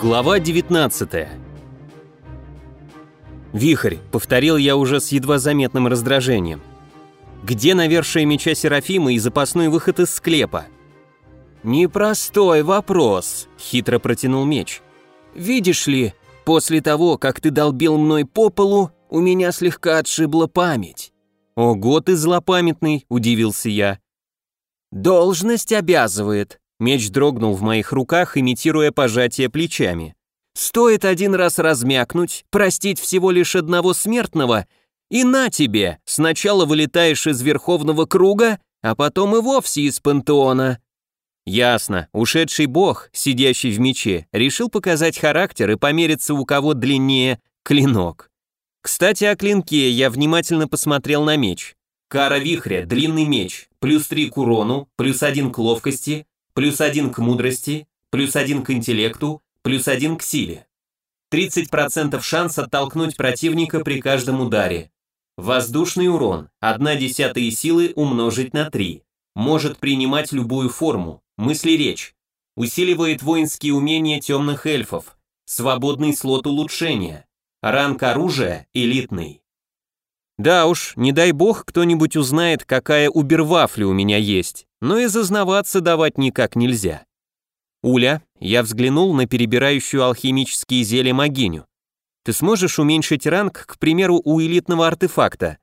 Глава 19 «Вихрь», — повторил я уже с едва заметным раздражением. «Где навершие меча Серафима и запасной выход из склепа?» «Непростой вопрос», — хитро протянул меч. «Видишь ли, после того, как ты долбил мной по полу, у меня слегка отшибла память». «Ого, ты злопамятный», — удивился я. «Должность обязывает», — меч дрогнул в моих руках, имитируя пожатие плечами. «Стоит один раз размякнуть, простить всего лишь одного смертного, и на тебе, сначала вылетаешь из Верховного Круга, а потом и вовсе из Пантеона». Ясно, ушедший бог, сидящий в мече, решил показать характер и помериться, у кого длиннее клинок. Кстати, о клинке я внимательно посмотрел на меч. Кара вихря, длинный меч, плюс 3 к урону, плюс 1 к ловкости, плюс 1 к мудрости, плюс 1 к интеллекту, плюс 1 к силе. 30% шанс оттолкнуть противника при каждом ударе. Воздушный урон, 1 десятая силы умножить на 3. Может принимать любую форму, мысли-речь. Усиливает воинские умения темных эльфов. Свободный слот улучшения. Ранг оружия элитный. Да уж, не дай бог кто-нибудь узнает, какая убервафля у меня есть, но и зазнаваться давать никак нельзя. Уля, я взглянул на перебирающую алхимические зелья могиню. Ты сможешь уменьшить ранг, к примеру, у элитного артефакта?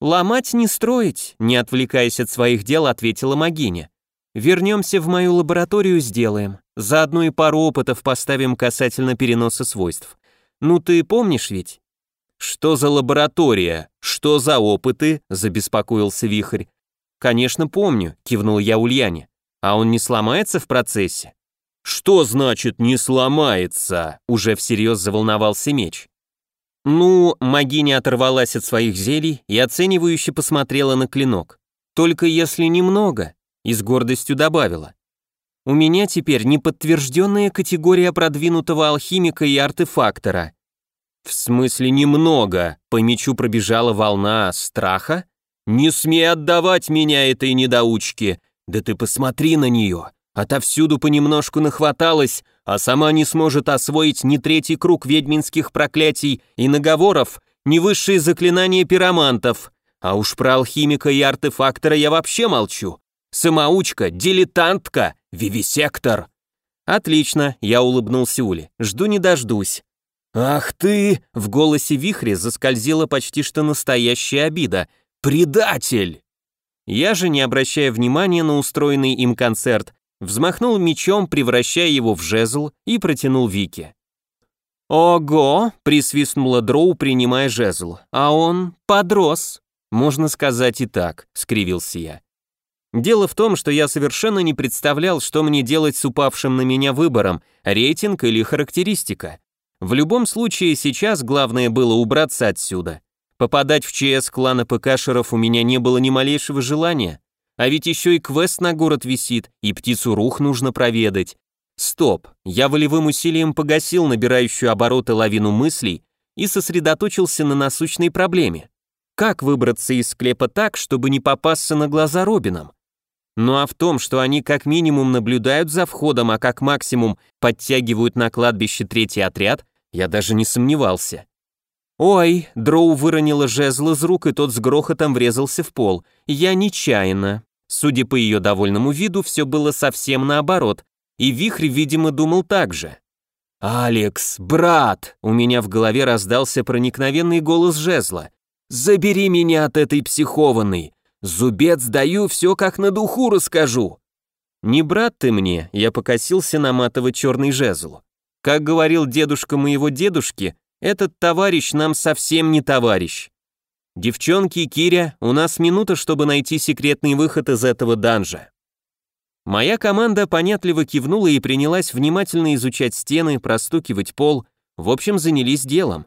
Ломать не строить, не отвлекаясь от своих дел, ответила могиня. Вернемся в мою лабораторию, сделаем. Заодно и пару опытов поставим касательно переноса свойств. Ну ты помнишь ведь? Что за лаборатория? Что за опыты? Забеспокоился Вихрь. Конечно, помню, кивнул я Ульяне. А он не сломается в процессе? Что значит не сломается? Уже всерьез заволновался меч. Ну, магиня оторвалась от своих зелий и оценивающе посмотрела на клинок. Только если немного, и с гордостью добавила. У меня теперь неподтвержденная категория продвинутого алхимика и артефактора. В смысле немного, по мечу пробежала волна страха? Не смей отдавать меня этой недоучке, да ты посмотри на нее. Отовсюду понемножку нахваталась, а сама не сможет освоить ни третий круг ведьминских проклятий и наговоров, ни высшие заклинания пиромантов. А уж про алхимика и артефактора я вообще молчу. Самоучка, дилетантка, вивисектор. Отлично, я улыбнулся Уле. Жду не дождусь. Ах ты, в голосе Вихря заскользила почти что настоящая обида. Предатель! Я же, не обращая внимания на устроенный им концерт, взмахнул мечом, превращая его в жезл, и протянул Вике. «Ого!» — присвистнула Дроу, принимая жезл. «А он подрос!» «Можно сказать и так», — скривился я. Дело в том, что я совершенно не представлял, что мне делать с упавшим на меня выбором, рейтинг или характеристика. В любом случае, сейчас главное было убраться отсюда. Попадать в ЧС клана ПКшеров у меня не было ни малейшего желания. А ведь еще и квест на город висит, и птицу рух нужно проведать. Стоп, я волевым усилием погасил набирающую обороты лавину мыслей и сосредоточился на насущной проблеме. Как выбраться из склепа так, чтобы не попасться на глаза Робинам? Ну а в том, что они как минимум наблюдают за входом, а как максимум подтягивают на кладбище третий отряд, я даже не сомневался. Ой, Дроу выронила жезл из рук, и тот с грохотом врезался в пол. Я нечаянно. Судя по ее довольному виду, все было совсем наоборот, и Вихрь, видимо, думал так же. «Алекс, брат!» — у меня в голове раздался проникновенный голос жезла. «Забери меня от этой психованной! Зубец даю, все как на духу расскажу. Не брат ты мне, я покосился на матово-черный жезл. Как говорил дедушка моего дедушки, этот товарищ нам совсем не товарищ. Девчонки и Киря, у нас минута, чтобы найти секретный выход из этого данжа. Моя команда понятливо кивнула и принялась внимательно изучать стены, простукивать пол, в общем, занялись делом.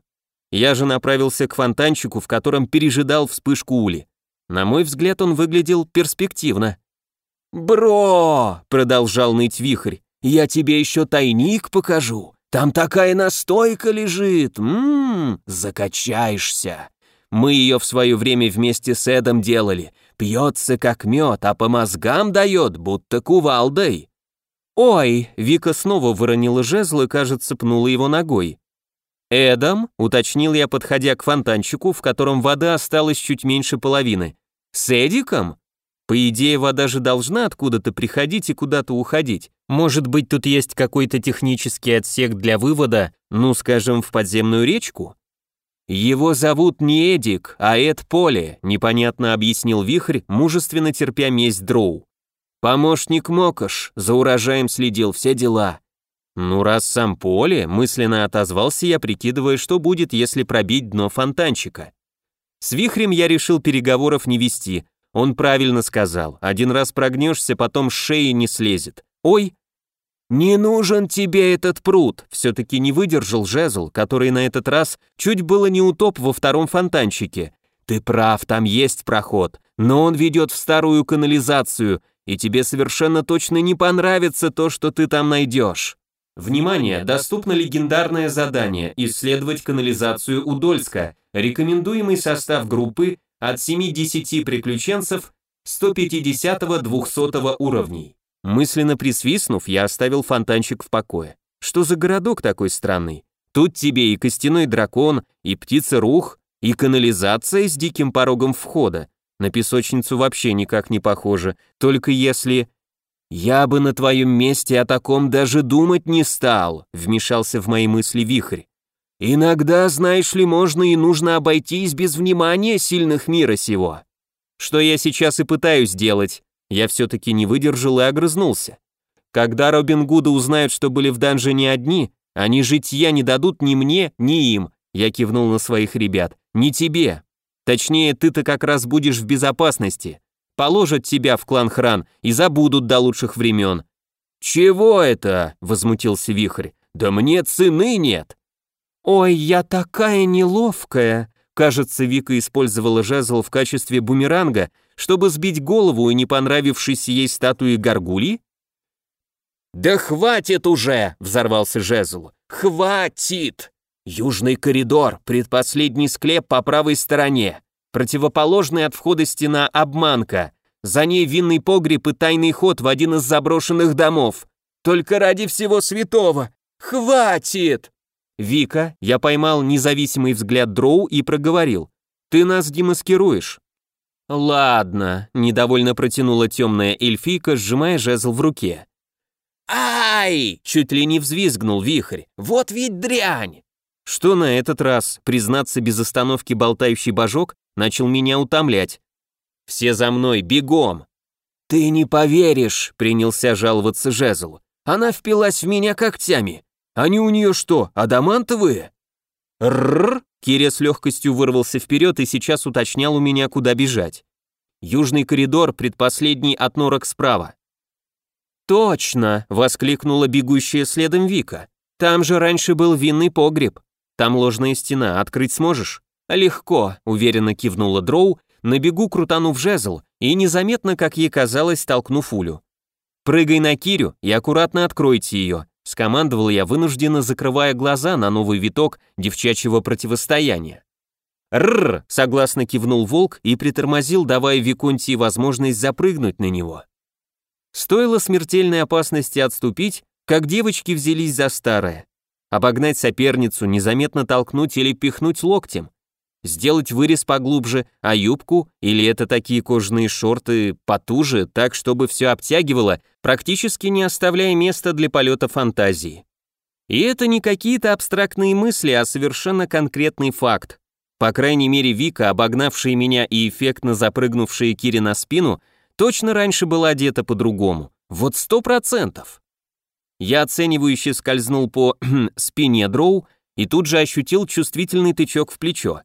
Я же направился к фонтанчику, в котором пережидал вспышку ули. На мой взгляд, он выглядел перспективно. «Бро!» — продолжал ныть вихрь. «Я тебе еще тайник покажу. Там такая настойка лежит. Ммм, закачаешься. Мы ее в свое время вместе с Эдом делали. Пьется как мед, а по мозгам дает, будто кувалдой». «Ой!» — Вика снова выронила жезл и, кажется, пнула его ногой. «Эдам», — уточнил я, подходя к фонтанчику, в котором вода осталась чуть меньше половины. «С Эдиком?» По идее, вода же должна откуда-то приходить и куда-то уходить. Может быть, тут есть какой-то технический отсек для вывода, ну, скажем, в подземную речку? Его зовут не Эдик, а Эд Поле, непонятно объяснил Вихрь, мужественно терпя месть Дроу. Помощник Мокош, за урожаем следил, все дела. Ну, раз сам Поле, мысленно отозвался я, прикидывая, что будет, если пробить дно фонтанчика. С Вихрем я решил переговоров не вести, он правильно сказал, один раз прогнешься, потом шеи не слезет. Ой, «Не нужен тебе этот пруд!» Все-таки не выдержал жезл, который на этот раз чуть было не утоп во втором фонтанчике. «Ты прав, там есть проход, но он ведет в старую канализацию, и тебе совершенно точно не понравится то, что ты там найдешь». Внимание, доступно легендарное задание «Исследовать канализацию Удольска». Рекомендуемый состав группы от 7-10 приключенцев 150-200 уровней. Мысленно присвистнув, я оставил фонтанчик в покое. Что за городок такой странный? Тут тебе и костяной дракон, и птица-рух, и канализация с диким порогом входа. На песочницу вообще никак не похоже, только если... «Я бы на твоем месте о таком даже думать не стал», вмешался в мои мысли вихрь. «Иногда, знаешь ли, можно и нужно обойтись без внимания сильных мира сего». Что я сейчас и пытаюсь делать. Я все-таки не выдержал и огрызнулся. Когда Робин Гуды узнают, что были в данжене одни, они житья не дадут ни мне, ни им, я кивнул на своих ребят, ни тебе. Точнее, ты-то как раз будешь в безопасности. Положат тебя в клан Хран и забудут до лучших времен. «Чего это?» — возмутился Вихрь. «Да мне цены нет!» «Ой, я такая неловкая!» Кажется, Вика использовала жезл в качестве бумеранга, чтобы сбить голову и не понравившейся ей статуи горгули? «Да хватит уже!» — взорвался жезл. «Хватит! Южный коридор, предпоследний склеп по правой стороне, противоположный от входа стена обманка, за ней винный погреб и тайный ход в один из заброшенных домов. Только ради всего святого! Хватит!» «Вика, я поймал независимый взгляд Дроу и проговорил. Ты нас демаскируешь. «Ладно», — недовольно протянула темная эльфийка, сжимая жезл в руке. «Ай!» — чуть ли не взвизгнул вихрь. «Вот ведь дрянь!» Что на этот раз, признаться без остановки болтающий божок, начал меня утомлять. «Все за мной, бегом!» «Ты не поверишь!» — принялся жаловаться жезл. «Она впилась в меня когтями. Они у нее что, адамантовые?» «Рррр!» Киря с легкостью вырвался вперед и сейчас уточнял у меня, куда бежать. Южный коридор, предпоследний от норок справа. «Точно!» — воскликнула бегущая следом Вика. «Там же раньше был винный погреб. Там ложная стена, открыть сможешь?» «Легко», — уверенно кивнула Дроу, на бегу крутанув жезл и незаметно, как ей казалось, толкнув Улю. «Прыгай на Кирю и аккуратно откройте ее. Скомандовал я, вынужденно закрывая глаза на новый виток девчачьего противостояния. «Рррр!» — согласно кивнул волк и притормозил, давая Виконтии возможность запрыгнуть на него. Стоило смертельной опасности отступить, как девочки взялись за старое. Обогнать соперницу, незаметно толкнуть или пихнуть локтем сделать вырез поглубже, а юбку, или это такие кожаные шорты, потуже, так, чтобы все обтягивало, практически не оставляя места для полета фантазии. И это не какие-то абстрактные мысли, а совершенно конкретный факт. По крайней мере, Вика, обогнавшая меня и эффектно запрыгнувшая Кире на спину, точно раньше была одета по-другому. Вот сто процентов. Я оценивающе скользнул по спине Дроу и тут же ощутил чувствительный тычок в плечо.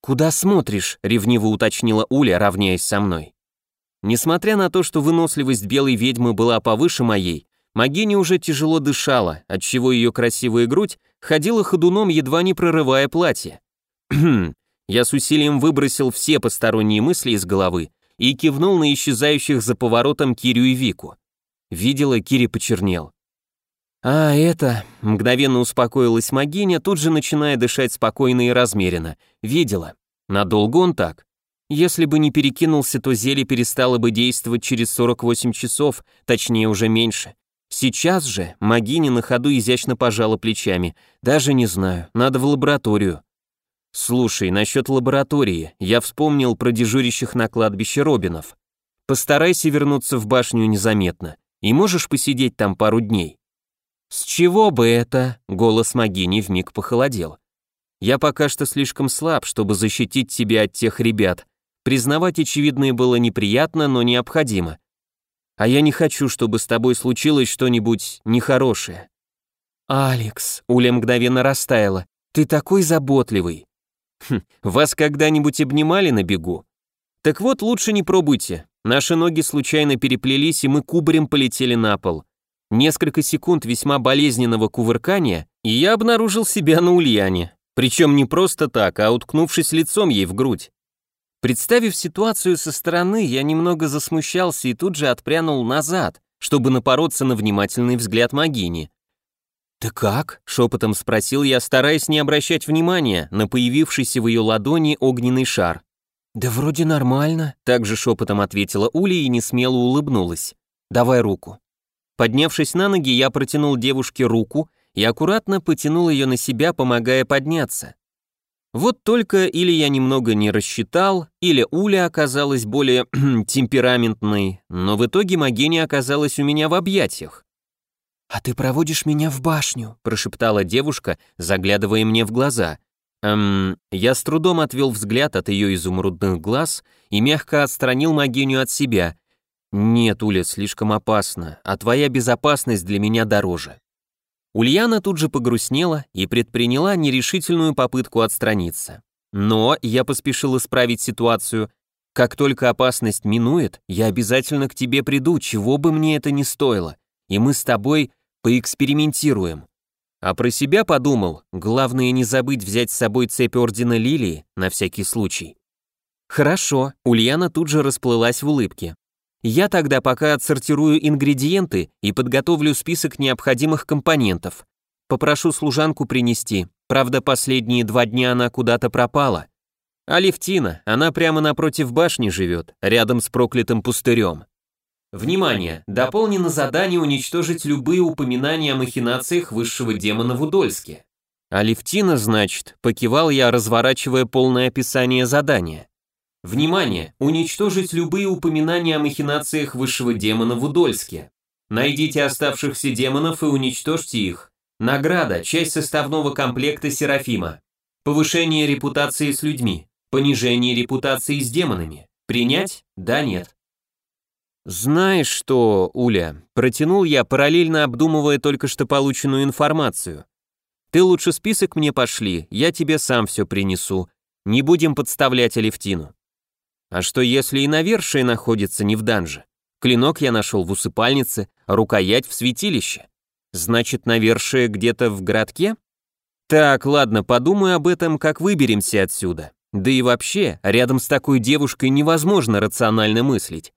«Куда смотришь?» — ревниво уточнила Уля, равняясь со мной. Несмотря на то, что выносливость белой ведьмы была повыше моей, Магиня уже тяжело дышала, отчего ее красивая грудь ходила ходуном, едва не прорывая платье. Я с усилием выбросил все посторонние мысли из головы и кивнул на исчезающих за поворотом Кирю и Вику. Видела, Кири почернел. «А это...» — мгновенно успокоилась Магиня, тут же начиная дышать спокойно и размеренно. «Видела. Надолго он так. Если бы не перекинулся, то зелье перестало бы действовать через 48 часов, точнее уже меньше. Сейчас же Магини на ходу изящно пожала плечами. Даже не знаю, надо в лабораторию. Слушай, насчет лаборатории, я вспомнил про дежурящих на кладбище Робинов. Постарайся вернуться в башню незаметно, и можешь посидеть там пару дней. С чего бы это? Голос Магини вмиг похолодел. Я пока что слишком слаб, чтобы защитить тебя от тех ребят. Признавать очевидное было неприятно, но необходимо. А я не хочу, чтобы с тобой случилось что-нибудь нехорошее. Алекс, Уля мгновенно растаяла. Ты такой заботливый. Хм, вас когда-нибудь обнимали на бегу? Так вот, лучше не пробуйте. Наши ноги случайно переплелись, и мы кубарем полетели на пол. Несколько секунд весьма болезненного кувыркания, и я обнаружил себя на Ульяне. Причем не просто так, а уткнувшись лицом ей в грудь. Представив ситуацию со стороны, я немного засмущался и тут же отпрянул назад, чтобы напороться на внимательный взгляд Магини. «Ты как?» — шепотом спросил я, стараясь не обращать внимания на появившийся в ее ладони огненный шар. «Да вроде нормально», — также шепотом ответила Уля и несмело улыбнулась. «Давай руку». Поднявшись на ноги, я протянул девушке руку и аккуратно потянул ее на себя, помогая подняться. Вот только или я немного не рассчитал, или Уля оказалась более темпераментной, но в итоге Магения оказалась у меня в объятиях. «А ты проводишь меня в башню», — прошептала девушка, заглядывая мне в глаза. Эм, я с трудом отвел взгляд от ее изумрудных глаз и мягко отстранил Магению от себя. «Нет, Уля, слишком опасно, а твоя безопасность для меня дороже». Ульяна тут же погрустнела и предприняла нерешительную попытку отстраниться. Но я поспешил исправить ситуацию. Как только опасность минует, я обязательно к тебе приду, чего бы мне это ни стоило, и мы с тобой поэкспериментируем. А про себя подумал, главное не забыть взять с собой цепь Ордена Лилии, на всякий случай. Хорошо, Ульяна тут же расплылась в улыбке. Я тогда пока отсортирую ингредиенты и подготовлю список необходимых компонентов. Попрошу служанку принести, правда последние два дня она куда-то пропала. А Левтина, она прямо напротив башни живет, рядом с проклятым пустырем. Внимание! Дополнено задание уничтожить любые упоминания о махинациях высшего демона в Удольске. Алевтина, значит, покивал я, разворачивая полное описание задания. Внимание! Уничтожить любые упоминания о махинациях высшего демона в Удольске. Найдите оставшихся демонов и уничтожьте их. Награда – часть составного комплекта Серафима. Повышение репутации с людьми. Понижение репутации с демонами. Принять? Да, нет. «Знаешь что, Уля?» – протянул я, параллельно обдумывая только что полученную информацию. «Ты лучше список мне пошли, я тебе сам все принесу. Не будем подставлять Алевтину». «А что, если и навершие находится не в данже? Клинок я нашел в усыпальнице, рукоять в святилище. Значит, навершие где-то в городке?» «Так, ладно, подумаю об этом, как выберемся отсюда. Да и вообще, рядом с такой девушкой невозможно рационально мыслить.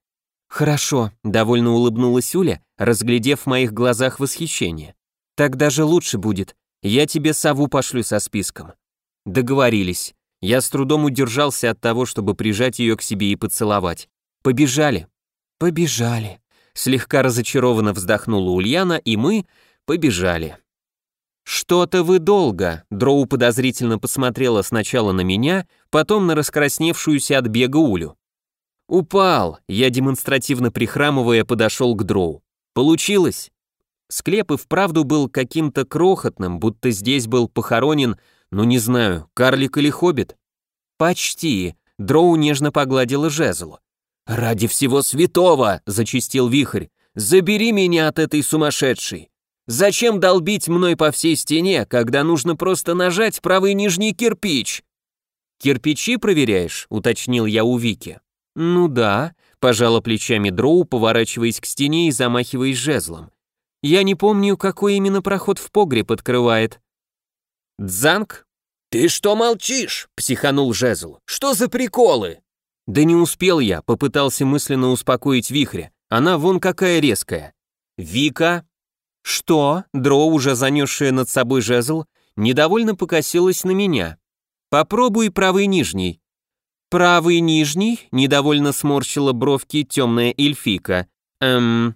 «Хорошо», — довольно улыбнулась Уля, разглядев в моих глазах восхищение. «Так даже лучше будет. Я тебе сову пошлю со списком». Договорились. Я с трудом удержался от того, чтобы прижать ее к себе и поцеловать. «Побежали». «Побежали», — слегка разочарованно вздохнула Ульяна, и мы побежали. «Что-то вы долго», — Дроу подозрительно посмотрела сначала на меня, потом на раскрасневшуюся от бега Улю. «Упал!» Я демонстративно прихрамывая подошел к дроу. «Получилось?» Склеп и вправду был каким-то крохотным, будто здесь был похоронен, ну не знаю, карлик или хоббит. «Почти!» Дроу нежно погладила жезл. «Ради всего святого!» — зачистил вихрь. «Забери меня от этой сумасшедшей! Зачем долбить мной по всей стене, когда нужно просто нажать правый нижний кирпич?» «Кирпичи проверяешь?» — уточнил я у Вики. «Ну да», — пожала плечами Дроу, поворачиваясь к стене и замахиваясь жезлом. «Я не помню, какой именно проход в погреб открывает». «Дзанг?» «Ты что молчишь?» — психанул жезл. «Что за приколы?» «Да не успел я», — попытался мысленно успокоить вихря. «Она вон какая резкая». «Вика?» «Что?» — Дроу, уже занесшая над собой жезл, недовольно покосилась на меня. «Попробуй правый нижний». «Правый нижний?» — недовольно сморщила бровки темная эльфика. «Эм...»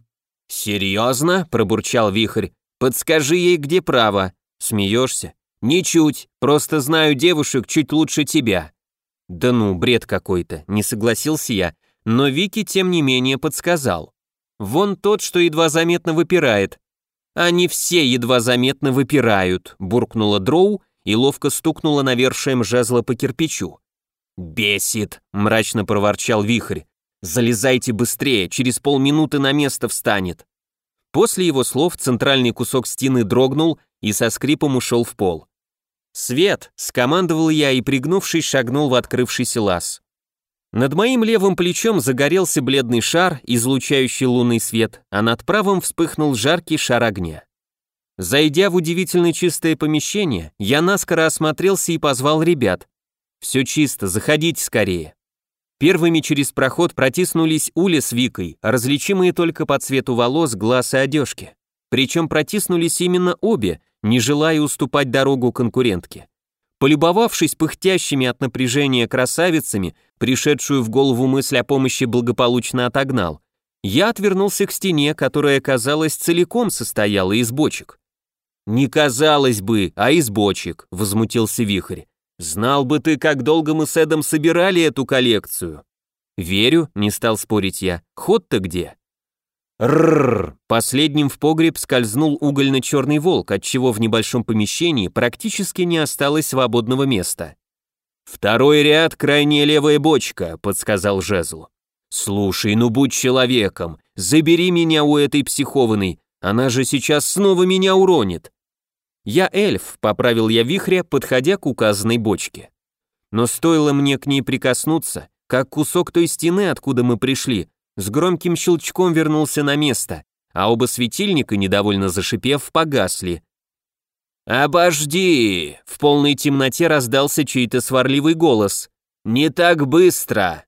«Серьезно?» – пробурчал Вихрь. «Подскажи ей, где право». «Смеешься?» «Ничуть, просто знаю девушек чуть лучше тебя». «Да ну, бред какой-то», – не согласился я, но Вики тем не менее подсказал. «Вон тот, что едва заметно выпирает». «Они все едва заметно выпирают», – буркнула Дроу и ловко стукнула навершием жезла по кирпичу. «Бесит», – мрачно проворчал Вихрь. «Залезайте быстрее, через полминуты на место встанет». После его слов центральный кусок стены дрогнул и со скрипом ушел в пол. «Свет!» — скомандовал я и, пригнувшись, шагнул в открывшийся лаз. Над моим левым плечом загорелся бледный шар, излучающий лунный свет, а над правым вспыхнул жаркий шар огня. Зайдя в удивительно чистое помещение, я наскоро осмотрелся и позвал ребят. «Все чисто, заходите скорее». Первыми через проход протиснулись Уля с Викой, различимые только по цвету волос, глаз и одежки. Причем протиснулись именно обе, не желая уступать дорогу конкурентке. Полюбовавшись пыхтящими от напряжения красавицами, пришедшую в голову мысль о помощи благополучно отогнал, я отвернулся к стене, которая, казалось, целиком состояла из бочек. «Не казалось бы, а из бочек», — возмутился Вихрь. Знал бы ты, как долго мы с Эдом собирали эту коллекцию. Верю, не стал спорить я. Ход-то где? Рррр. Последним в погреб скользнул угольно-черный волк, отчего в небольшом помещении практически не осталось свободного места. «Второй ряд, крайняя левая бочка», — подсказал Жезл. «Слушай, ну будь человеком, забери меня у этой психованной, она же сейчас снова меня уронит». «Я эльф», — поправил я вихря, подходя к указанной бочке. Но стоило мне к ней прикоснуться, как кусок той стены, откуда мы пришли, с громким щелчком вернулся на место, а оба светильника, недовольно зашипев, погасли. «Обожди!» — в полной темноте раздался чей-то сварливый голос. «Не так быстро!»